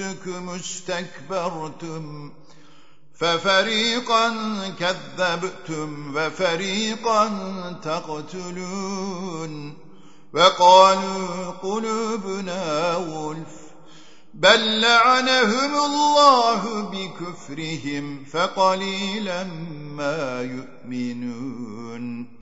أنفسكم استكبرتم ففريقا كذبتم وفريقا تقتلون وقالوا قلوبنا غلف بل لعنهم الله بكفرهم فقليلا ما يؤمنون